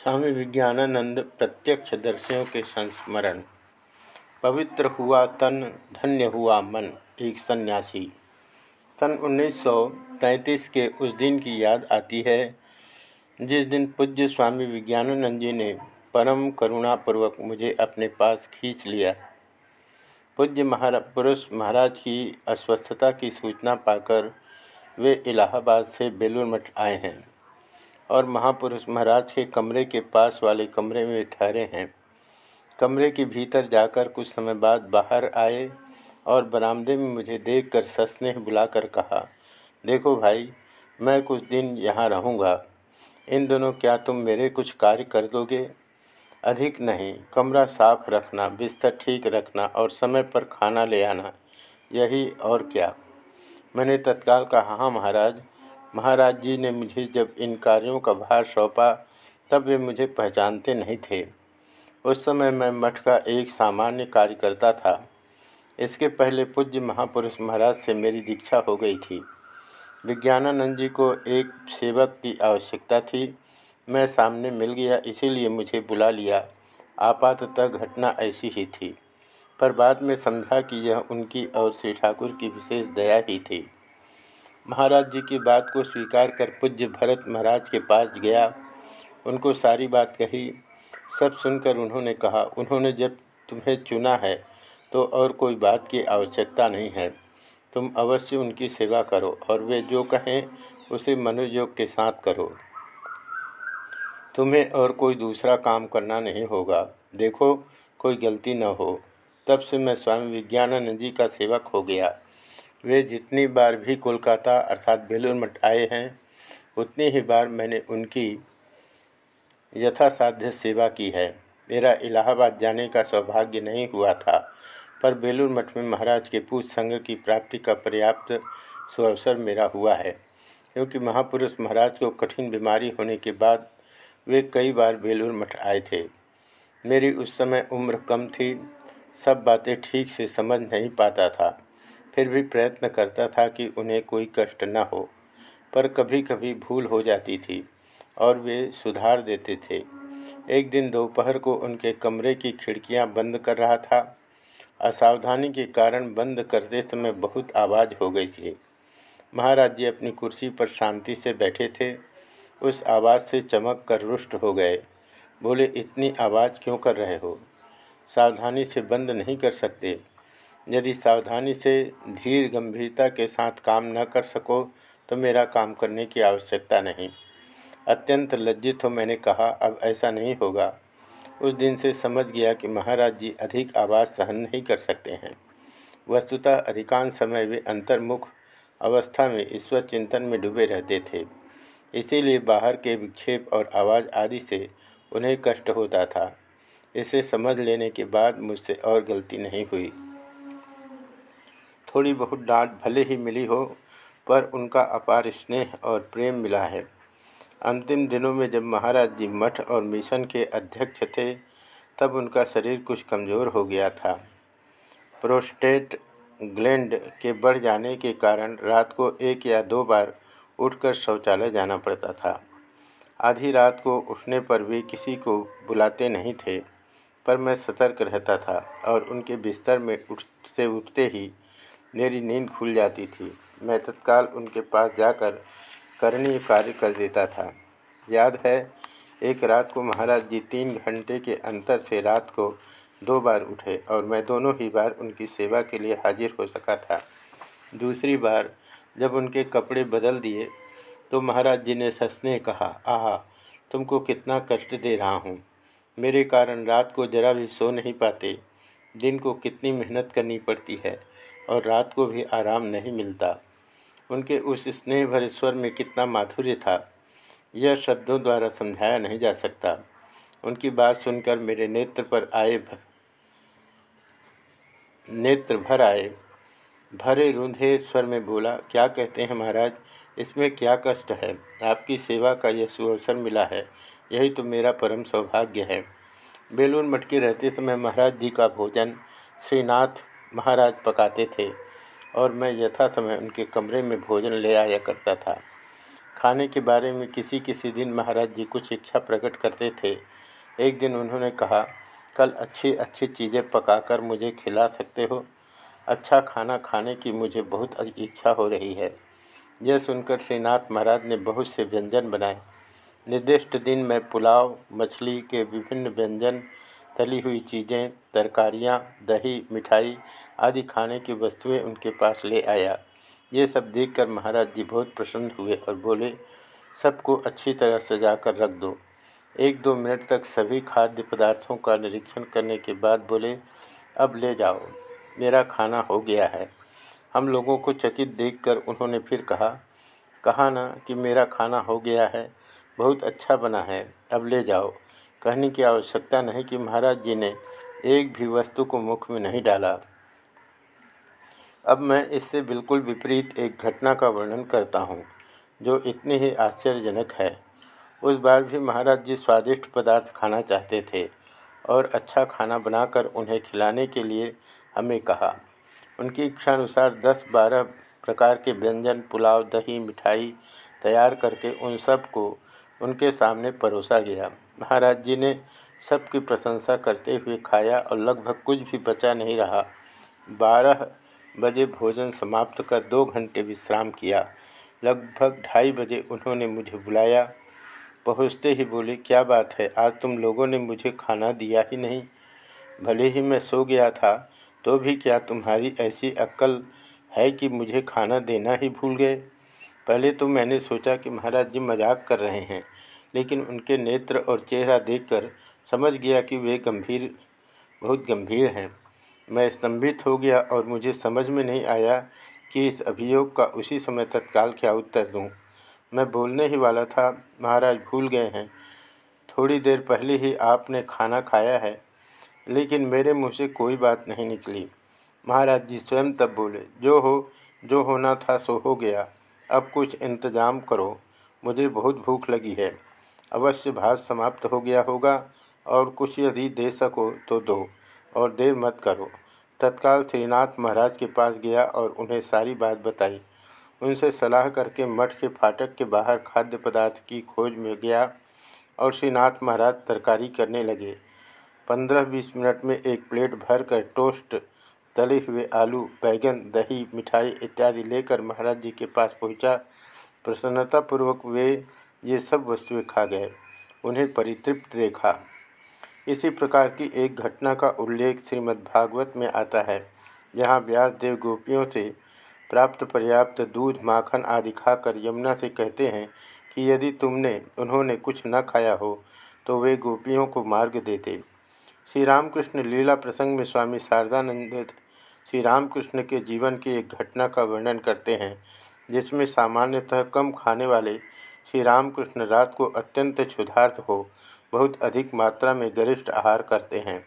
स्वामी विज्ञानानंद प्रत्यक्ष दर्शियों के संस्मरण। पवित्र हुआ तन, धन्य हुआ मन, एक सन्यासी। सन 1933 के उस दिन की याद आती है, जिस दिन पूज्य स्वामी विज्ञानानंद जी ने परम करुणापूर्वक मुझे अपने पास खींच लिया। पूज्य महारा, पुरुष महाराज की अस्वस्थता की सूचना पाकर वे इलाहाबाद से बेलूर मठ आए हैं। और महापुरुष महाराज के कमरे के पास वाले कमरे में ठहरे हैं। कमरे के भीतर जाकर कुछ समय बाद बाहर आए और बरामदे में मुझे देखकर सस्नेह बुलाकर कहा, देखो भाई, मैं कुछ दिन यहाँ रहूँगा। इन दोनों क्या तुम मेरे कुछ कार्य कर दोगे? अधिक नहीं, कमरा साफ़ रखना, बिस्तर ठीक रखना और समय पर खाना ले आना। यही और क्या। मैंने तत्काल कहा हाँ महाराज महाराज जी ने मुझे जब इन कार्यों का भार सौंपा, तब वे मुझे पहचानते नहीं थे। उस समय मैं मठ का एक सामान्य कार्यकर्ता था। इसके पहले पूज्य महापुरुष महाराज से मेरी दीक्षा हो गई थी। विज्ञानानंद जी को एक सेवक की आवश्यकता थी। मैं सामने मिल गया, इसीलिए मुझे बुला लिया। आपातः घटना ऐसी ही थी। पर बाद में समझा कि यह उनकी और श्री ठाकुर की विशेष दया ही थी। महाराज जी की बात को स्वीकार कर पूज्य भरत महाराज के पास गया। उनको सारी बात कही। सब सुनकर उन्होंने कहा, उन्होंने जब तुम्हें चुना है तो और कोई बात की आवश्यकता नहीं है। तुम अवश्य उनकी सेवा करो और वे जो कहें, उसे मनोयोग के साथ करो। तुम्हें और कोई दूसरा काम करना नहीं होगा। देखो, कोई गलती न हो। तब से मैं स्वामी विज्ञानानंद जी का सेवक हो गया। वे जितनी बार भी कोलकाता अर्थात बेलूर मठ आए हैं, उतनी ही बार मैंने उनकी यथासाध्य सेवा की है। मेरा इलाहाबाद जाने का सौभाग्य नहीं हुआ था, पर बेलूर मठ में महाराज के पूज संघ की प्राप्ति का पर्याप्त सुअवसर मेरा हुआ है, क्योंकि महापुरुष महाराज को कठिन बीमारी होने के बाद वे कई बार बेलूर मठ आए थे। मेरी उस समय उम्र कम थी, सब बातें ठीक से समझ नहीं पाता था। फिर भी प्रयत्न करता था कि उन्हें कोई कष्ट न हो, पर कभी कभी भूल हो जाती थी और वे सुधार देते थे। एक दिन दोपहर को उनके कमरे की खिड़कियाँ बंद कर रहा था। असावधानी के कारण बंद करते समय बहुत आवाज़ हो गई थी। महाराज जी अपनी कुर्सी पर शांति से बैठे थे। उस आवाज़ से चमक कर रुष्ट हो गए। बोले, इतनी आवाज़ क्यों कर रहे हो? सावधानी से बंद नहीं कर सकते। यदि सावधानी से धीर गंभीरता के साथ काम न कर सको तो मेरा काम करने की आवश्यकता नहीं। अत्यंत लज्जित हो मैंने कहा, अब ऐसा नहीं होगा। उस दिन से समझ गया कि महाराज जी अधिक आवाज़ सहन नहीं कर सकते हैं। वस्तुतः अधिकांश समय वे अंतर्मुख अवस्था में ईश्वर चिंतन में डूबे रहते थे। इसीलिए बाहर के विक्षेप और आवाज़ आदि से उन्हें कष्ट होता था। इसे समझ लेने के बाद मुझसे और गलती नहीं हुई। थोड़ी बहुत डांट भले ही मिली हो, पर उनका अपार स्नेह और प्रेम मिला है। अंतिम दिनों में जब महाराज जी मठ और मिशन के अध्यक्ष थे, तब उनका शरीर कुछ कमज़ोर हो गया था। प्रोस्टेट ग्लैंड के बढ़ जाने के कारण रात को एक या दो बार उठकर शौचालय जाना पड़ता था। आधी रात को उठने पर भी किसी को बुलाते नहीं थे, पर मैं सतर्क रहता था और उनके बिस्तर में उठ से उठते ही मेरी नींद खुल जाती थी। मैं तत्काल उनके पास जाकर करणीय कार्य कर देता था। याद है, एक रात को महाराज जी तीन घंटे के अंतर से रात को दो बार उठे और मैं दोनों ही बार उनकी सेवा के लिए हाजिर हो सका था। दूसरी बार जब उनके कपड़े बदल दिए तो महाराज जी ने ससने कहा, आह, तुमको कितना कष्ट दे रहा हूँ। मेरे कारण रात को जरा भी सो नहीं पाते। दिन को कितनी मेहनत करनी पड़ती है। और रात को भी आराम नहीं मिलता। उनके उस स्नेह भरे स्वर में कितना माधुर्य था। यह शब्दों द्वारा समझाया नहीं जा सकता। उनकी बात सुनकर मेरे नेत्र पर आए भर, नेत्र भर आए। भरे रूंधे स्वर में बोला क्या कहते हैं महाराज इसमें क्या कष्ट है? आपकी सेवा का यह सुअवसर मिला है। यही तो मेरा परम सौभाग्य है। बेलून मटके रहते समय महाराज जी का भोजन श्रीनाथ महाराज पकाते थे और मैं यथा समय उनके कमरे में भोजन ले आया करता था। खाने के बारे में किसी किसी दिन महाराज जी कुछ इच्छा प्रकट करते थे। एक दिन उन्होंने कहा, कल अच्छी अच्छी चीज़ें पकाकर मुझे खिला सकते हो? अच्छा खाना खाने की मुझे बहुत इच्छा हो रही है यह सुनकर श्रीनाथ महाराज ने बहुत से व्यंजन बनाए। निर्दिष्ट दिन में पुलाव, मछली के विभिन्न व्यंजन तली हुई चीज़ें, तरकारियाँ, दही, मिठाई आदि खाने की वस्तुएँ उनके पास ले आया। ये सब देखकर महाराज जी बहुत प्रसन्न हुए और बोले, सबको अच्छी तरह सजा कर रख दो एक दो मिनट तक सभी खाद्य पदार्थों का निरीक्षण करने के बाद बोले, अब ले जाओ, मेरा खाना हो गया है हम लोगों को चकित देखकर उन्होंने फिर कहा कहा ना कि मेरा खाना हो गया है, बहुत अच्छा बना है, अब ले जाओ। कहने की आवश्यकता नहीं कि महाराज जी ने एक भी वस्तु को मुख में नहीं डाला। अब मैं इससे बिल्कुल विपरीत एक घटना का वर्णन करता हूँ, जो इतनी ही आश्चर्यजनक है। उस बार भी महाराज जी स्वादिष्ट पदार्थ खाना चाहते थे और अच्छा खाना बनाकर उन्हें खिलाने के लिए हमें कहा। उनकी इच्छानुसार दस बारह प्रकार के व्यंजन, पुलाव, दही, मिठाई तैयार करके उन सबको उनके सामने परोसा गया। महाराज जी ने सबकी प्रशंसा करते हुए खाया और लगभग कुछ भी बचा नहीं रहा। बारह बजे भोजन समाप्त कर दो घंटे विश्राम किया। लगभग ढाई बजे उन्होंने मुझे बुलाया। पहुँचते ही बोले, क्या बात है, आज तुम लोगों ने मुझे खाना दिया ही नहीं। भले ही मैं सो गया था तो भी क्या तुम्हारी ऐसी अक्ल है कि मुझे खाना देना ही भूल गए? पहले तो मैंने सोचा कि महाराज जी मज़ाक कर रहे हैं। लेकिन उनके नेत्र और चेहरा देखकर समझ गया कि वे गंभीर, बहुत गंभीर हैं। मैं स्तंभित हो गया और मुझे समझ में नहीं आया कि इस अभियोग का उसी समय तत्काल क्या उत्तर दूँ। मैं बोलने ही वाला था, महाराज, भूल गए हैं। थोड़ी देर पहले ही आपने खाना खाया है, लेकिन मेरे मुँह से कोई बात नहीं निकली। महाराज जी स्वयं तब बोले, जो हो, जो होना था सो हो गया। अब कुछ इंतज़ाम करो। मुझे बहुत भूख लगी है। अवश्य भात समाप्त हो गया होगा और कुछ यदि दे सको तो दो, और देर मत करो। तत्काल श्रीनाथ महाराज के पास गया और उन्हें सारी बात बताई। उनसे सलाह करके मठ के फाटक के बाहर खाद्य पदार्थ की खोज में गया और श्रीनाथ महाराज तरकारी करने लगे। पंद्रह बीस मिनट में एक प्लेट भर कर टोस्ट, तले हुए आलू, बैगन, दही, मिठाई इत्यादि लेकर महाराज जी के पास पहुँचा। प्रसन्नतापूर्वक वे ये सब वस्तुएँ खा गए, उन्हें परितृप्त देखा। इसी प्रकार की एक घटना का उल्लेख श्रीमद्भागवत में आता है, जहाँ व्यासदेव गोपियों से प्राप्त पर्याप्त दूध, माखन आदि खाकर यमुना से कहते हैं कि यदि तुमने, उन्होंने कुछ न खाया हो तो वे गोपियों को मार्ग देते। श्री रामकृष्ण लीला प्रसंग में स्वामी शारदानंद श्री रामकृष्ण के जीवन की एक घटना का वर्णन करते हैं, जिसमें सामान्यतः कम खाने वाले श्री रामकृष्ण रात को अत्यंत क्षुधार्थ हो बहुत अधिक मात्रा में गरिष्ठ आहार करते हैं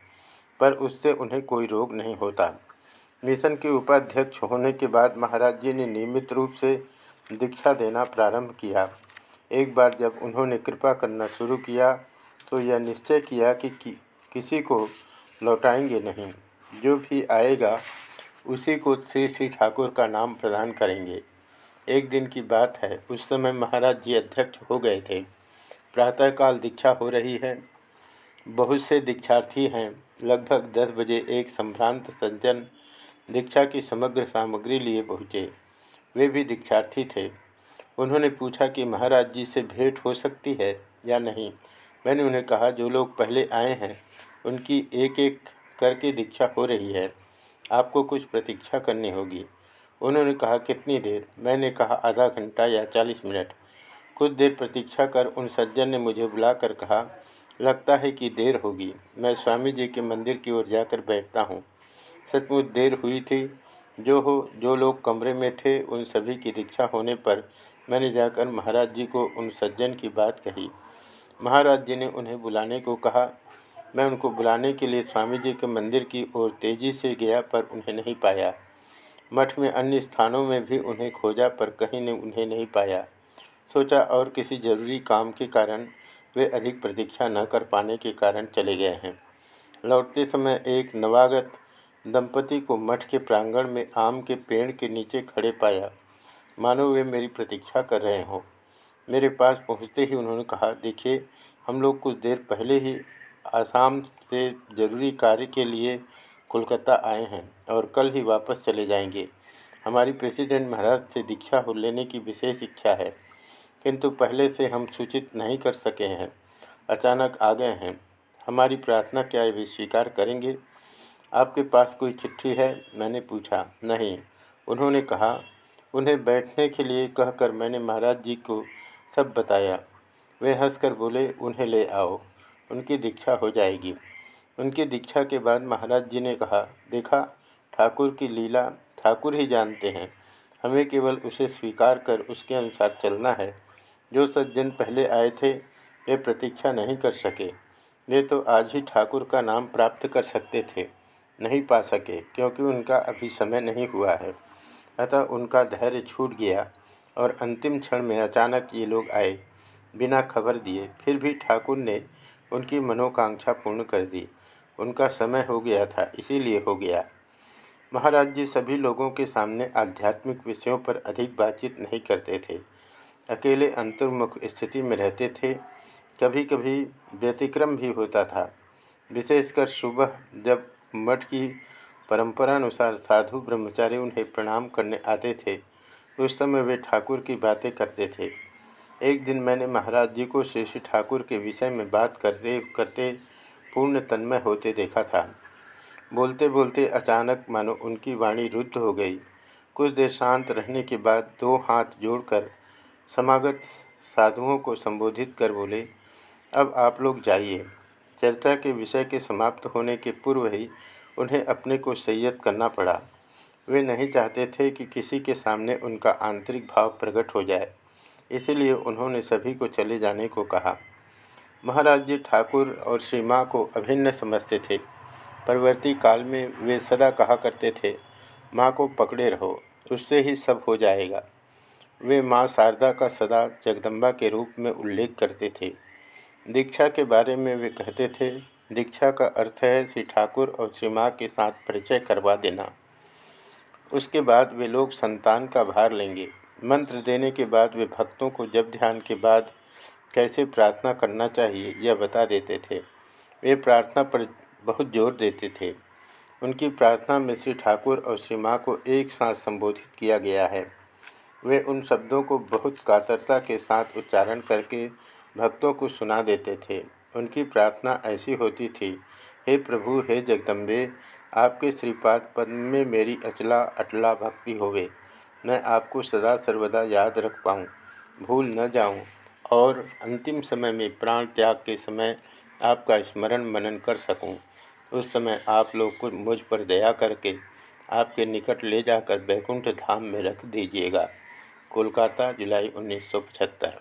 पर उससे उन्हें कोई रोग नहीं होता। मिशन के उपाध्यक्ष होने के बाद महाराज जी ने नियमित रूप से दीक्षा देना प्रारंभ किया। एक बार जब उन्होंने कृपा करना शुरू किया तो यह निश्चय किया कि, कि किसी को लौटाएँगे नहीं। जो भी आएगा उसी को श्री श्री ठाकुर का नाम प्रदान करेंगे। एक दिन की बात है। उस समय महाराज जी अध्यक्ष हो गए थे। प्रातःकाल दीक्षा हो रही है। बहुत से दीक्षार्थी हैं। लगभग दस बजे एक संभ्रांत सज्जन दीक्षा की समग्र सामग्री लिए पहुँचे। वे भी दीक्षार्थी थे। उन्होंने पूछा कि महाराज जी से भेंट हो सकती है या नहीं? मैंने उन्हें कहा, जो लोग पहले आए हैं, उनकी एक एक करके दीक्षा हो रही है। आपको कुछ प्रतीक्षा करनी होगी। उन्होंने कहा, कितनी देर? मैंने कहा, आधा घंटा या चालीस मिनट। कुछ देर प्रतीक्षा कर उन सज्जन ने मुझे बुलाकर कहा, लगता है कि देर होगी। मैं स्वामी जी के मंदिर की ओर जाकर बैठता हूँ। सचमुच देर हुई थी। जो हो, जो लोग कमरे में थे, उन सभी की दीक्षा होने पर मैंने जाकर महाराज जी को उन सज्जन की बात कही। महाराज जी ने उन्हें बुलाने को कहा। मैं उनको बुलाने के लिए स्वामी जी के मंदिर की ओर तेज़ी से गया, पर उन्हें नहीं पाया। मठ में अन्य स्थानों में भी उन्हें खोजा, पर कहीं ने उन्हें नहीं पाया। सोचा और किसी ज़रूरी काम के कारण वे अधिक प्रतीक्षा न कर पाने के कारण चले गए हैं। लौटते समय एक नवागत दंपति को मठ के प्रांगण में आम के पेड़ के नीचे खड़े पाया। मानो वे मेरी प्रतीक्षा कर रहे हों। मेरे पास पहुँचते ही उन्होंने कहा, देखिए, हम लोग कुछ देर पहले ही आसाम से ज़रूरी कार्य के लिए कोलकाता आए हैं और कल ही वापस चले जाएँगे। हमारी प्रेसिडेंट महाराज से दीक्षा हो लेने की विशेष इच्छा है, किंतु पहले से हम सूचित नहीं कर सके हैं। अचानक आ गए हैं। हमारी प्रार्थना क्या है वे स्वीकार करेंगे? आपके पास कोई चिट्ठी है? मैंने पूछा। नहीं। उन्होंने कहा, उन्हें बैठने के लिए कहकर मैंने महाराज जी को सब बताया। वे हंसकर बोले, उन्हें ले आओ। उनकी दीक्षा हो जाएगी। उनकी दीक्षा के बाद महाराज जी ने कहा, देखा, ठाकुर की लीला ठाकुर ही जानते हैं। हमें केवल उसे स्वीकार कर उसके अनुसार चलना है। जो सज्जन पहले आए थे, वे प्रतीक्षा नहीं कर सके। वे तो आज ही ठाकुर का नाम प्राप्त कर सकते थे, नहीं पा सके, क्योंकि उनका अभी समय नहीं हुआ है। अतः उनका धैर्य छूट गया और अंतिम क्षण में अचानक ये लोग आए, बिना खबर दिए। फिर भी ठाकुर ने उनकी मनोकांक्षा पूर्ण कर दी। उनका समय हो गया था, इसीलिए हो गया। महाराज जी सभी लोगों के सामने आध्यात्मिक विषयों पर अधिक बातचीत नहीं करते थे। अकेले अंतर्मुख स्थिति में रहते थे। कभी कभी व्यतिक्रम भी होता था। विशेषकर सुबह, जब मठ की परंपरानुसार साधु ब्रह्मचारी उन्हें प्रणाम करने आते थे, उस समय वे ठाकुर की बातें करते थे। एक दिन मैंने महाराज जी को श्री श्री ठाकुर के विषय में बात करते करते पूर्ण तन्मय होते देखा था। बोलते बोलते अचानक मानो उनकी वाणी रुद्ध हो गई। कुछ देर शांत रहने के बाद दो हाथ जोड़कर समागत साधुओं को संबोधित कर बोले, अब आप लोग जाइए। चर्चा के विषय के समाप्त होने के पूर्व ही उन्हें अपने को सैयद करना पड़ा। वे नहीं चाहते थे कि किसी के सामने उनका आंतरिक भाव प्रकट हो जाए। इसीलिए उन्होंने सभी को चले जाने को कहा। महाराज जी ठाकुर और श्री माँ को अभिन्न समझते थे। परवर्ती काल में वे सदा कहा करते थे, माँ को पकड़े रहो, उससे ही सब हो जाएगा। वे माँ शारदा का सदा जगदम्बा के रूप में उल्लेख करते थे। दीक्षा के बारे में वे कहते थे, दीक्षा का अर्थ है श्री ठाकुर और श्री माँ के साथ परिचय करवा देना। उसके बाद वे लोग संतान का भार लेंगे। मंत्र देने के बाद वे भक्तों को जब ध्यान के बाद कैसे प्रार्थना करना चाहिए, यह बता देते थे। वे प्रार्थना पर बहुत ज़ोर देते थे। उनकी प्रार्थना में श्री ठाकुर और श्री माँ को एक साथ संबोधित किया गया है। वे उन शब्दों को बहुत कातरता के साथ उच्चारण करके भक्तों को सुना देते थे। उनकी प्रार्थना ऐसी होती थी, हे प्रभु, हे जगदम्बे, आपके श्रीपाद पद्म में मेरी अचला अटला भक्ति होवे। मैं आपको सदा सर्वदा याद रख पाऊँ। भूल न जाऊँ। और अंतिम समय में प्राण त्याग के समय आपका स्मरण मनन कर सकूँ। उस समय आप लोग को मुझ पर दया करके आपके निकट ले जाकर बैकुंठ धाम में रख दीजिएगा कोलकाता, जुलाई उन्नीस सौ पचहत्तर